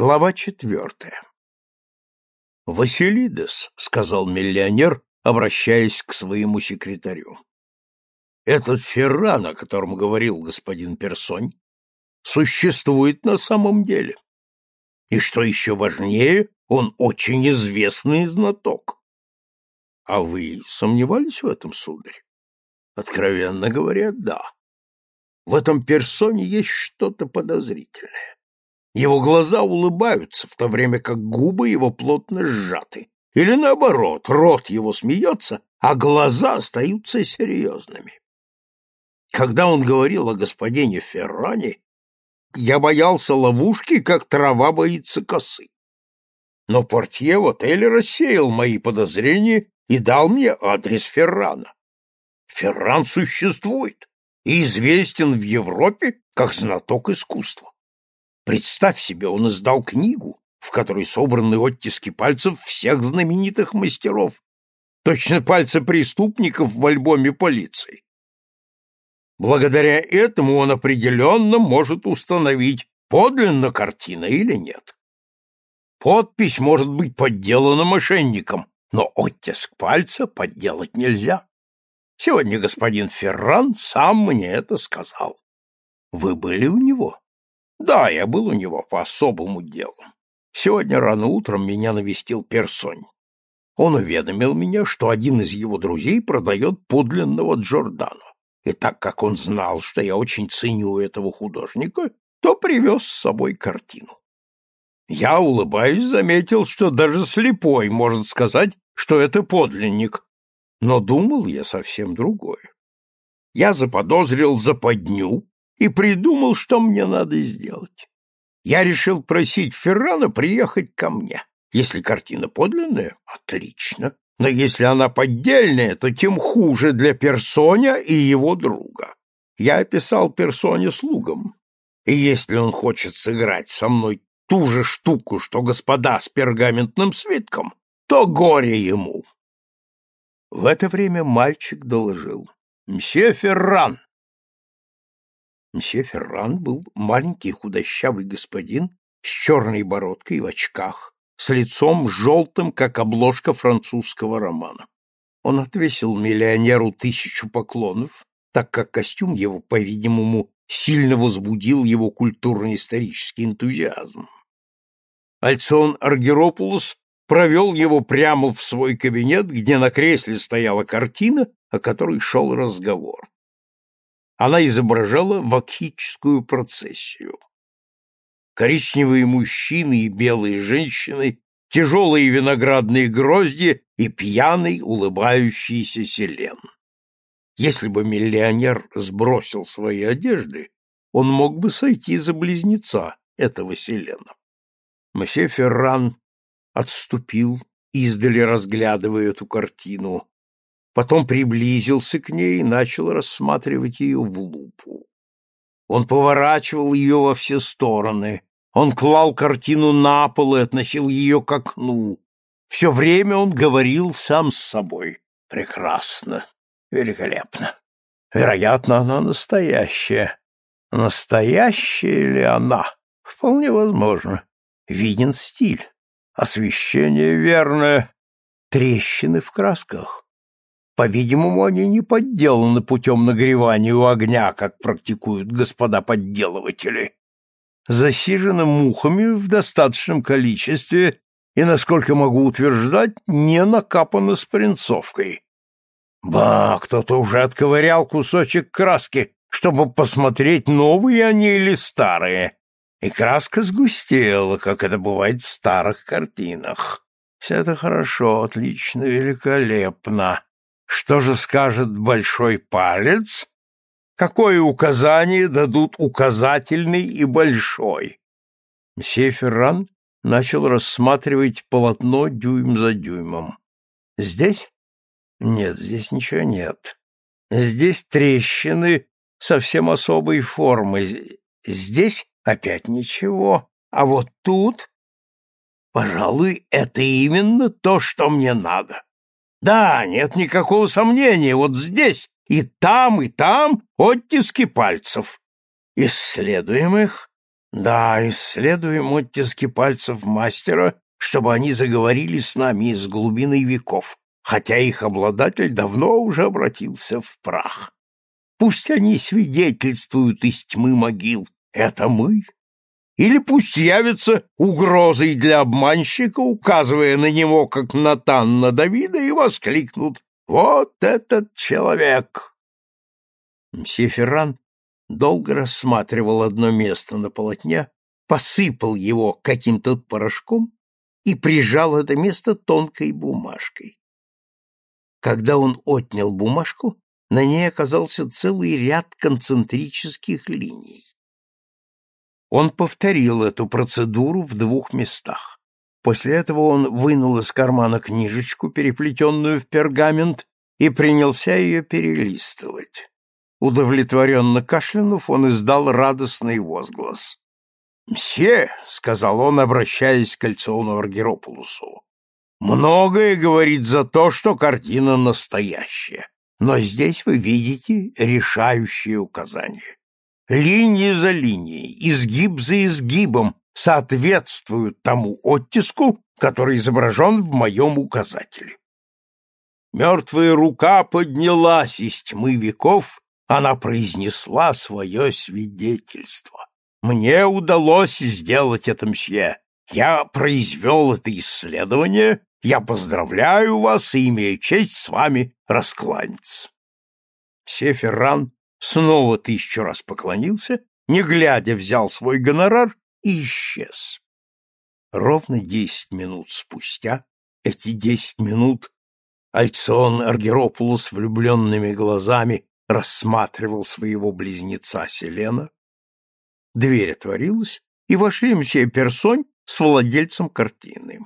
Глава четвертая. «Василидес», — сказал миллионер, обращаясь к своему секретарю. «Этот Ферран, о котором говорил господин Персонь, существует на самом деле. И что еще важнее, он очень известный знаток. А вы сомневались в этом, сударь? Откровенно говоря, да. В этом персоне есть что-то подозрительное. Его глаза улыбаются, в то время как губы его плотно сжаты. Или наоборот, рот его смеется, а глаза остаются серьезными. Когда он говорил о господине Ферране, я боялся ловушки, как трава боится косы. Но портье в отеле рассеял мои подозрения и дал мне адрес Феррана. Ферран существует и известен в Европе как знаток искусства. Представь себе, он издал книгу, в которой собраны оттиски пальцев всех знаменитых мастеров, точно пальцы преступников в альбоме полиции. Благодаря этому он определенно может установить, подлинна картина или нет. Подпись может быть подделана мошенником, но оттиск пальца подделать нельзя. Сегодня господин Ферран сам мне это сказал. Вы были у него? Да, я был у него по особому делу. Сегодня рано утром меня навестил Персонь. Он уведомил меня, что один из его друзей продает подлинного Джордану и так как он знал, что я очень ценю этого художника, то привез с собой картину. Я, улыбаясь, заметил, что даже слепой может сказать, что это подлинник, но думал я совсем другое. Я заподозрил западню и придумал, что мне надо сделать. Я решил просить Феррана приехать ко мне. Если картина подлинная, отлично. Но если она поддельная, то тем хуже для Персоня и его друга. Я описал Персоне слугам. И если он хочет сыграть со мной ту же штуку, что господа с пергаментным свитком, то горе ему. В это время мальчик доложил. «Мсье Ферран!» Мсье Ферран был маленький худощавый господин с черной бородкой в очках, с лицом желтым, как обложка французского романа. Он отвесил миллионеру тысячу поклонов, так как костюм его, по-видимому, сильно возбудил его культурно-исторический энтузиазм. Альцион Аргеропулос провел его прямо в свой кабинет, где на кресле стояла картина, о которой шел разговор. Она изображала вакхическую процессию коричневые мужчины и белые женщины, тяжелые виноградные грозди и пьяный улыбающийся селен. Если бы миллионер сбросил свои одежды, он мог бы сойти за близнеца этого селена. Мсье Ферран отступил, издали разглядывая эту картину, потом приблизился к ней и начал рассматривать ее в лупу. Он поворачивал ее во все стороны, он клал картину на пол и относил ее к окну. Все время он говорил сам с собой. Прекрасно, великолепно. Вероятно, она настоящая. Настоящая ли она? Вполне возможно. Виден стиль. Освещение верное. Трещины в красках. По-видимому, они не подделаны путем нагревания у огня, как практикуют господа подделыватели засижена мухами в достаточном количестве и, насколько могу утверждать, не накапана спринцовкой. Ба, кто-то уже отковырял кусочек краски, чтобы посмотреть, новые они или старые. И краска сгустела, как это бывает в старых картинах. Все это хорошо, отлично, великолепно. Что же скажет большой палец? Какое указание дадут указательный и большой? Мсье Ферран начал рассматривать полотно дюйм за дюймом. Здесь? Нет, здесь ничего нет. Здесь трещины совсем особой формы. Здесь опять ничего. А вот тут, пожалуй, это именно то, что мне надо. Да, нет никакого сомнения, вот здесь и там, и там оттиски пальцев. Исследуем их. Да, исследуем оттиски пальцев мастера, чтобы они заговорили с нами из глубины веков, хотя их обладатель давно уже обратился в прах. Пусть они свидетельствуют из тьмы могил. Это мы. Или пусть явятся угрозой для обманщика, указывая на него, как Натан на Давида, и воскликнут «Вот этот человек!» Мсье Ферран долго рассматривал одно место на полотне, посыпал его каким-то порошком и прижал это место тонкой бумажкой. Когда он отнял бумажку, на ней оказался целый ряд концентрических линий. Он повторил эту процедуру в двух местах. После этого он вынул из кармана книжечку, переплетенную в пергамент, и принялся ее перелистывать. Удовлетворенно кашлянув, он издал радостный возглас. «Мсье», — сказал он, обращаясь к Кольцовну Аргеропулусу, — «многое говорит за то, что картина настоящая, но здесь вы видите решающие указания. Линия за линией, изгиб за изгибом соответствуют тому оттиску, который изображен в моем указателе. Мертвая рука поднялась из тьмы веков она произнесла свое свидетельство. Мне удалось сделать это, мсье. Я произвел это исследование. Я поздравляю вас и имею честь с вами раскланяться. Мсье Ферран снова тысячу раз поклонился, не глядя взял свой гонорар и исчез. Ровно десять минут спустя, эти десять минут, Альцион Аргеропулос влюбленными глазами рассматривал своего близнеца Селена. Дверь отворилась, и вошли мсье Персонь с владельцем картины.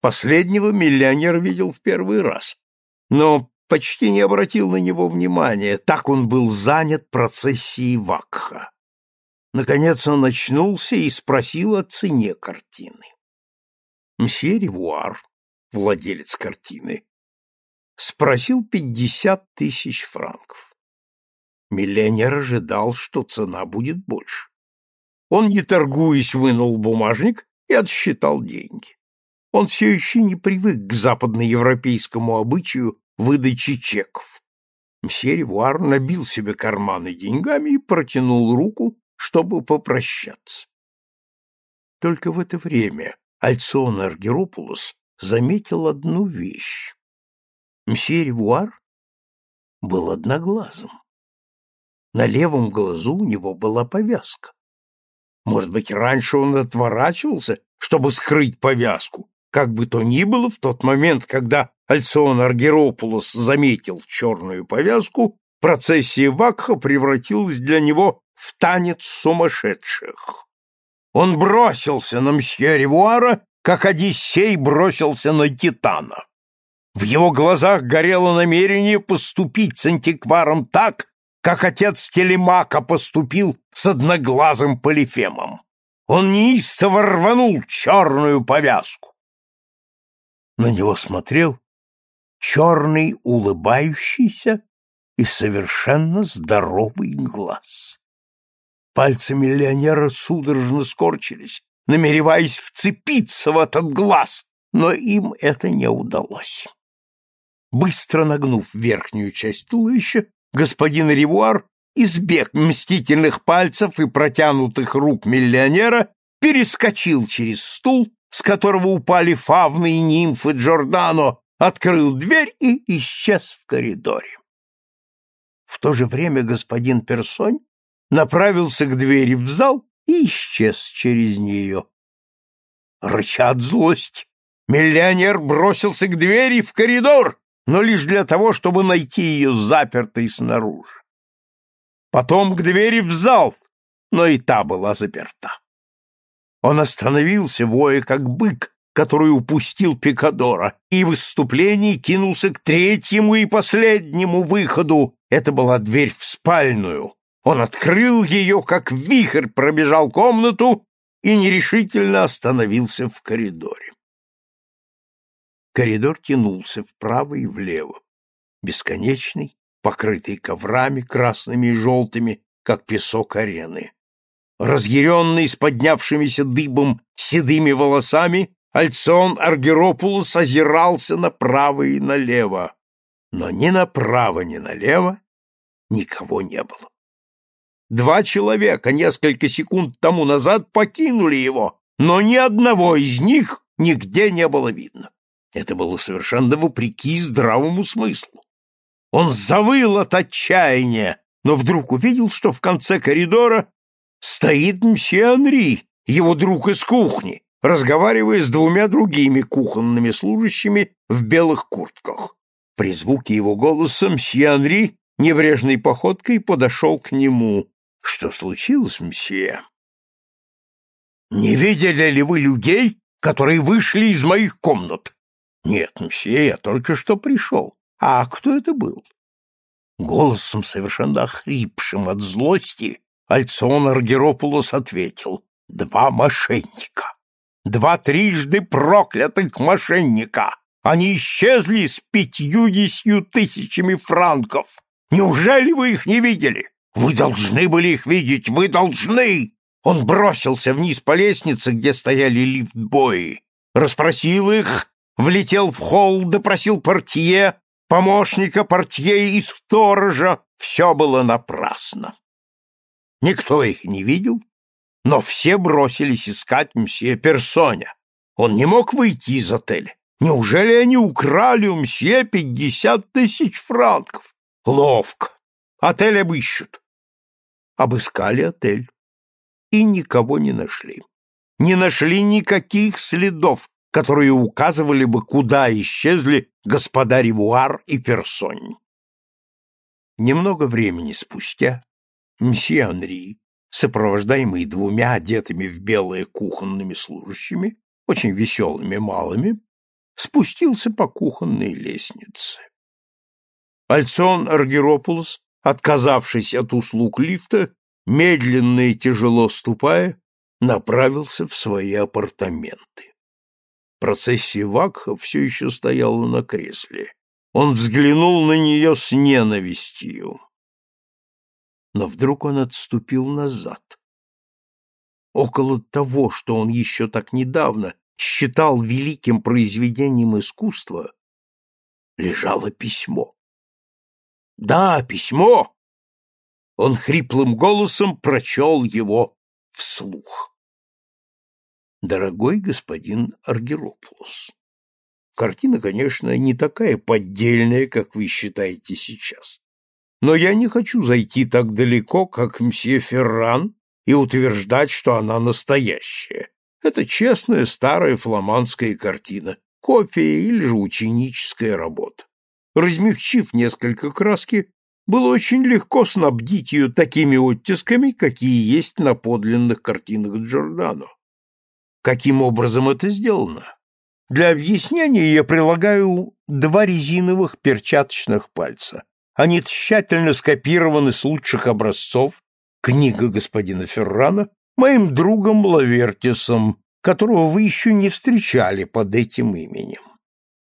Последнего миллионер видел в первый раз, но почти не обратил на него внимания, так он был занят процессией Вакха. Наконец он очнулся и спросил о цене картины. Мсье Ревуар, владелец картины, спросил пятьдесят тысяч франков. Миллионер ожидал, что цена будет больше. Он, не торгуясь, вынул бумажник и отсчитал деньги. Он все еще не привык к западноевропейскому обычаю выдачи чеков. Мсье Ревуар набил себе карманы деньгами и протянул руку, чтобы попрощаться. Только в это время Альцион Аргеропулос заметил одну вещь. Мсье Ревуар был одноглазым. На левом глазу у него была повязка. Может быть, раньше он отворачивался, чтобы скрыть повязку. Как бы то ни было, в тот момент, когда Альцион Аргеропулос заметил черную повязку, процессия Вакха превратилась для него в танец сумасшедших. Он бросился на мсье Ревуара, как Одиссей бросился на Титана. В его глазах горело намерение поступить с антикваром так, как отец Телемака поступил с одноглазым Полифемом. Он неистово рванул черную повязку. На него смотрел черный улыбающийся и совершенно здоровый глаз. Пальцы миллионера судорожно скорчились, намереваясь вцепиться в этот глаз, но им это не удалось. Быстро нагнув верхнюю часть туловища, господин Ревуар избег мстительных пальцев и протянутых рук миллионера, перескочил через стул, с которого упали фавны и нимфы Джордано, открыл дверь и исчез в коридоре. В то же время господин Персонь направился к двери в зал и исчез через нее. Рыча от злости, миллионер бросился к двери в коридор, но лишь для того, чтобы найти ее запертой снаружи. Потом к двери в зал, но и та была заперта. Он остановился, воя как бык, который упустил Пикадора, и в выступлении кинулся к третьему и последнему выходу. Это была дверь в спальную. Он открыл ее, как вихрь пробежал комнату и нерешительно остановился в коридоре. Коридор тянулся вправо и влево, бесконечный, покрытый коврами красными и желтыми, как песок арены. Разъяренный с поднявшимися дыбом седыми волосами, Альцион Аргеропулос озирался направо и налево, но ни направо, ни налево никого не было. Два человека несколько секунд тому назад покинули его, но ни одного из них нигде не было видно. Это было совершенно вопреки здравому смыслу. Он завыл от отчаяния, но вдруг увидел, что в конце коридора стоит мсье Анри, его друг из кухни, разговаривая с двумя другими кухонными служащими в белых куртках. При звуке его голоса мсье Анри небрежной походкой подошел к нему. — Что случилось, мсье? — Не видели ли вы людей, которые вышли из моих комнат? — Нет, мсье, я только что пришел. А кто это был? Голосом, совершенно охрипшим от злости, Альцион Аргеропулос ответил. — Два мошенника два трижды проклятых мошенника. Они исчезли с пятьюдесятью тысячами франков. Неужели вы их не видели? Вы должны были их видеть, вы должны!» Он бросился вниз по лестнице, где стояли лифтбои, расспросил их, влетел в холл, допросил портье, помощника портье и сторожа. Все было напрасно. Никто их не видел, но все бросились искать мсье Персоня. Он не мог выйти из отеля. Неужели они украли у мсье пятьдесят тысяч франков? Ловко. Отель обыщут. Обыскали отель и никого не нашли. Не нашли никаких следов, которые указывали бы, куда исчезли господа Ривуар и Персонь. Немного времени спустя мсье Анри сопровождаемый двумя одетыми в белые кухонными служащими, очень веселыми малыми, спустился по кухонной лестнице. Альцион Аргеропулос, отказавшись от услуг лифта, медленно и тяжело ступая, направился в свои апартаменты. Процессия Вакха все еще стояла на кресле. Он взглянул на нее с ненавистью но вдруг он отступил назад. Около того, что он еще так недавно считал великим произведением искусства, лежало письмо. Да, письмо! Он хриплым голосом прочел его вслух. Дорогой господин Аргерополос, картина, конечно, не такая поддельная, как вы считаете сейчас. Но я не хочу зайти так далеко, как мсье Ферран, и утверждать, что она настоящая. Это честная старая фламандская картина, копия или же ученическая работа. Размягчив несколько краски, было очень легко снабдить ее такими оттисками, какие есть на подлинных картинах Джордано. Каким образом это сделано? Для объяснения я прилагаю два резиновых перчаточных пальца. Они тщательно скопированы с лучших образцов, книга господина Феррана, моим другом Лавертисом, которого вы еще не встречали под этим именем.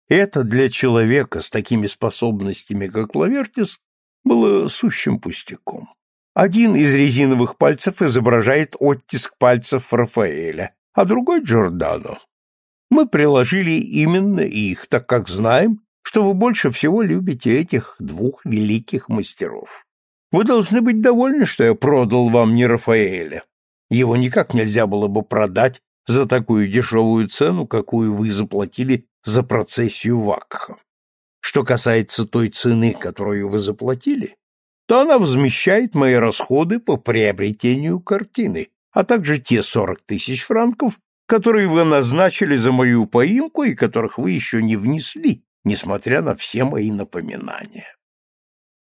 Это для человека с такими способностями, как Лавертис, было сущим пустяком. Один из резиновых пальцев изображает оттиск пальцев Рафаэля, а другой — Джордано. Мы приложили именно их, так как знаем, что вы больше всего любите этих двух великих мастеров. Вы должны быть довольны, что я продал вам не Рафаэля. Его никак нельзя было бы продать за такую дешевую цену, какую вы заплатили за процессию Вакха. Что касается той цены, которую вы заплатили, то она возмещает мои расходы по приобретению картины, а также те сорок тысяч франков, которые вы назначили за мою поимку и которых вы еще не внесли несмотря на все мои напоминания.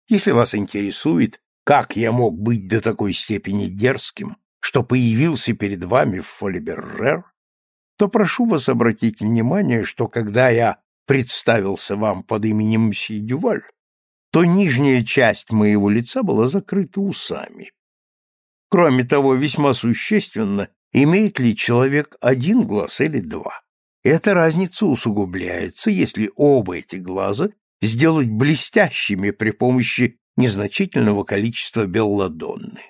Если вас интересует, как я мог быть до такой степени дерзким, что появился перед вами в Фолиберрер, то прошу вас обратить внимание, что когда я представился вам под именем Мсье Дюваль, то нижняя часть моего лица была закрыта усами. Кроме того, весьма существенно, имеет ли человек один глаз или два. Эта разница усугубляется, если оба эти глаза сделать блестящими при помощи незначительного количества белладонны.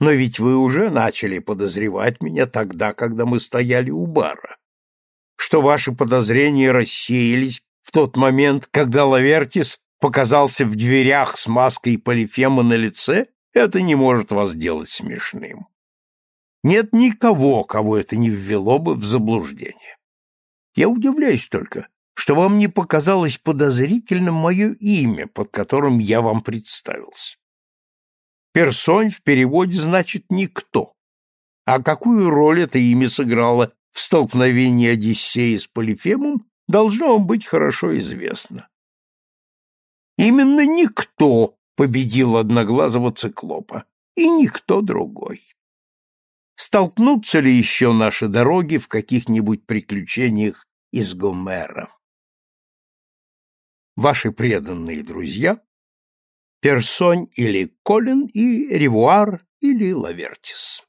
Но ведь вы уже начали подозревать меня тогда, когда мы стояли у бара. Что ваши подозрения рассеялись в тот момент, когда Лавертис показался в дверях с маской Полифема на лице, это не может вас делать смешным. Нет никого, кого это не ввело бы в заблуждение. Я удивляюсь только, что вам не показалось подозрительным мое имя, под которым я вам представился. Персонь в переводе значит «никто». А какую роль это имя сыграло в столкновении Одиссея с Полифемом, должно вам быть хорошо известно. Именно никто победил одноглазого циклопа, и никто другой. Столкнутся ли еще наши дороги в каких-нибудь приключениях из Гомера? Ваши преданные друзья Персонь или Колин и Ревуар или Лавертис.